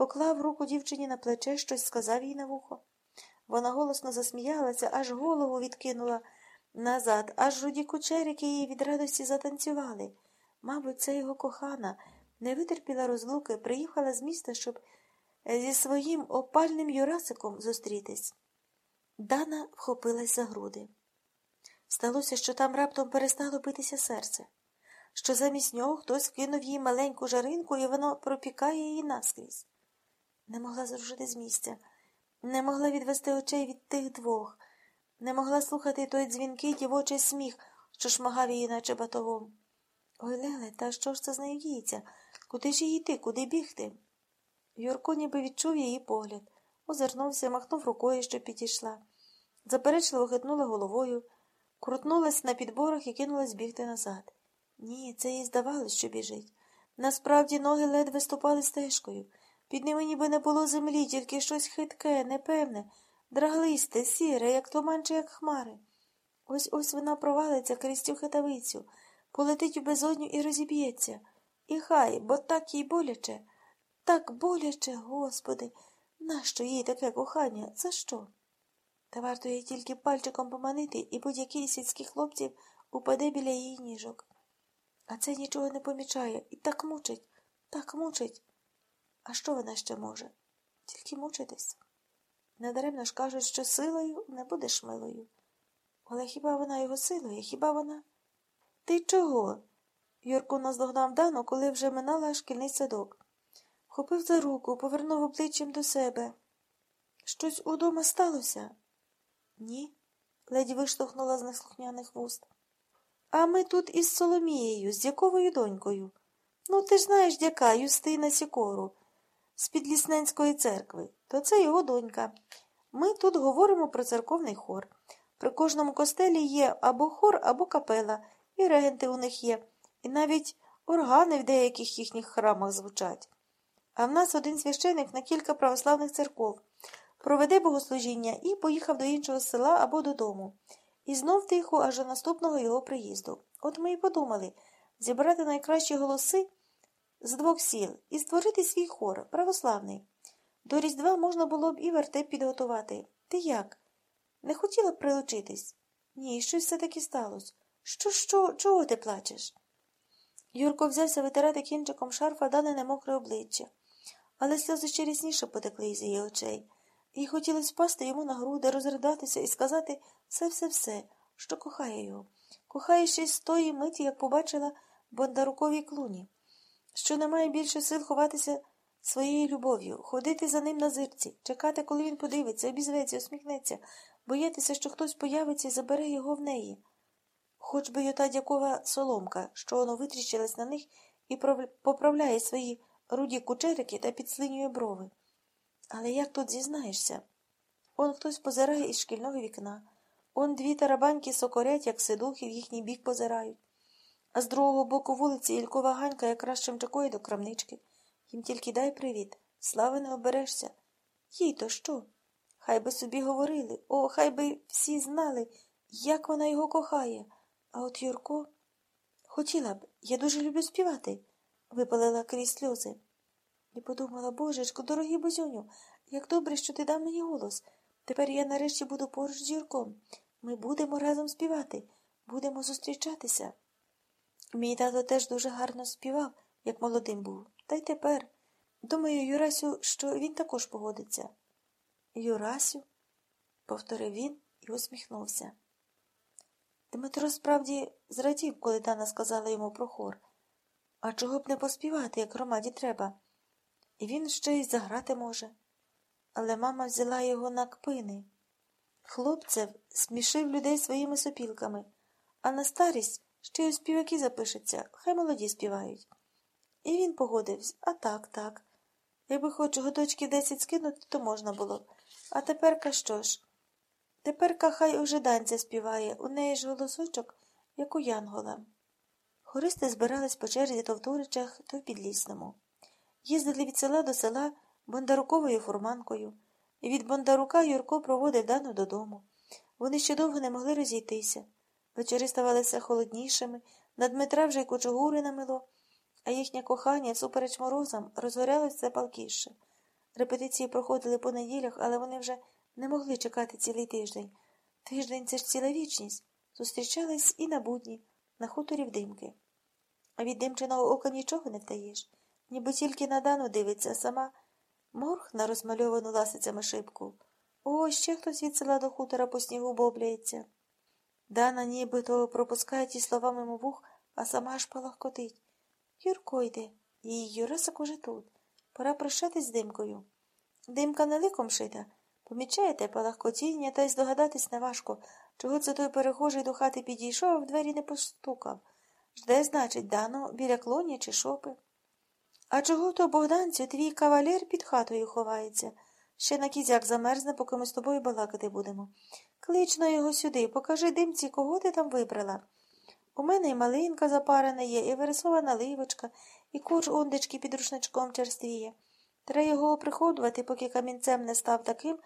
поклав руку дівчині на плече, щось сказав їй на вухо. Вона голосно засміялася, аж голову відкинула назад, аж руді кучерики її від радості затанцювали. Мабуть, це його кохана, не витерпіла розлуки, приїхала з міста, щоб зі своїм опальним Юрасиком зустрітись. Дана вхопилась за груди. Сталося, що там раптом перестало битися серце, що замість нього хтось кинув їй маленьку жаринку, і воно пропікає її наскрізь. Не могла зрушити з місця, не могла відвести очей від тих двох, не могла слухати той дзвінкий дівочий сміх, що шмагав її, наче батогом. Ой, Леле, та що ж це з нею діється? Куди ж їй йти, куди бігти? Юрко ніби відчув її погляд, озирнувся, махнув рукою, що підійшла. Заперечливо хитнула головою, крутнулась на підборах і кинулась бігти назад. Ні, це їй здавалось, що біжить. Насправді ноги ледве ступали стежкою. Під ними ніби не було землі, тільки щось хитке, непевне, драглисте, сіре, як туман чи як хмари. Ось ось вона провалиться крізь цю хитавицю, полетить у безодню і розіб'ється. І хай, бо так їй боляче, так боляче, Господи, нащо їй таке кохання? За що? Та варто їй тільки пальчиком поманити, і будь-який сільський хлопців упаде біля її ніжок. А це нічого не помічає і так мучить, так мучить. А що вона ще може? Тільки мучитись. Недаремно ж кажуть, що силою не будеш милою. Але хіба вона його силує? Хіба вона? Ти чого? Юрко наздогнав Дану, коли вже минала шкільний садок. Хопив за руку, повернув обличчям до себе. Щось удома сталося? Ні, ледь виштовхнула з неслухняних вуст. А ми тут із Соломією, з Дяковою донькою. Ну, ти ж знаєш, дяка, Юстина Сікору, з Підлісненської церкви. То це його донька. Ми тут говоримо про церковний хор. При кожному костелі є або хор, або капела, і регенти у них є, і навіть органи в деяких їхніх храмах звучать. А в нас один священик на кілька православних церков. Проведе богослужіння і поїхав до іншого села або додому. І знов тихо аж до наступного його приїзду. От ми й подумали зібрати найкращі голоси з двох сіл і створити свій хор, православний. До Різдва можна було б і вертеп підготувати. Ти як? Не хотіла б прилучитись? Ні, щось все таки сталося. Що, що, чого ти плачеш? Юрко взявся витирати кінчиком шарфа дане мокре обличчя, але сльози ще рісніше потекли із її очей. Їй хотілося впасти йому на груди, розридатися і сказати все-все-все, що кохає його. Кохає ще з тої миті, як побачила Бондаруковій клуні, що не має більше сил ховатися своєю любов'ю, ходити за ним на зирці, чекати, коли він подивиться, обізветься, усміхнеться, боятися, що хтось появиться і забере його в неї. Хоч би й ота дякова соломка, що воно витріщилась на них і поправляє свої руді кучерики та підслинює брови. Але як тут зізнаєшся? Он хтось позирає із шкільного вікна, он дві тарабаньки сокорять, як сидухи в їхній бік позирають, а з другого боку вулиці Ількова ганька якраз чимчакує до крамнички. Їм тільки дай привіт, слави не оберешся. Їй то що? Хай би собі говорили, о, хай би всі знали, як вона його кохає. А от Юрко хотіла б, я дуже люблю співати, випалила крізь сльози. І подумала, божечко, дорогий бозюню, як добре, що ти дав мені голос. Тепер я нарешті буду поруч з Юрком. Ми будемо разом співати, будемо зустрічатися. Мій тато теж дуже гарно співав, як молодим був. Та й тепер. Думаю, Юрасю, що він також погодиться. Юрасю, повторив він і усміхнувся. Дмитро справді зрадів, коли Дана сказала йому про хор. А чого б не поспівати, як громаді треба? І він ще й заграти може. Але мама взяла його на кпини. Хлопцев смішив людей своїми сопілками, а на старість ще й у співаки запишеться, хай молоді співають. І він погодився, а так, так. Якби хоч годочків десять скинути, то можна було. А теперка що ж? Теперка хай уже данця співає, у неї ж голосочок, як у Янгола. Хористи збирались по черзі то в Туричах, то в Підлісному. Їздили від села до села Бондаруковою фурманкою, і від Бондарука Юрко проводив Дану додому. Вони ще довго не могли розійтися. Вечори ставалися холоднішими, на Дмитра вже й кучугури намило, а їхнє кохання, всупереч морозам, розгорялося все палкіше. Репетиції проходили по неділях, але вони вже не могли чекати цілий тиждень. Тиждень це ж ціла вічність. Зустрічались і на будні, на хуторі в димки. А від димчиного ока нічого не втаєш, ніби тільки на дану дивиться, сама морг на розмальовану ласицями шибку. О, ще хтось від села до хутора по снігу бобляється. Дана нібито пропускає ті слова мимо вух, а сама аж палахкотить. Юрко йде, її Юрасик уже тут. Пора прощатись з димкою. Димка не ликом шита. Помічаєте палахкотіння, та й здогадатись неважко, чого це той перехожий до хати підійшов, а в двері не постукав. Жде, значить, дано біля клоні чи шопи. А чого то, Богданцю, твій кавалер під хатою ховається? Ще на кізяк замерзне, поки ми з тобою балакати будемо. Клич на його сюди, покажи димці, кого ти там вибрала. У мене і малинка запарена є, і вирисована ливочка, і курж ондечки під рушничком черствіє. Треба його оприходувати, поки камінцем не став таким,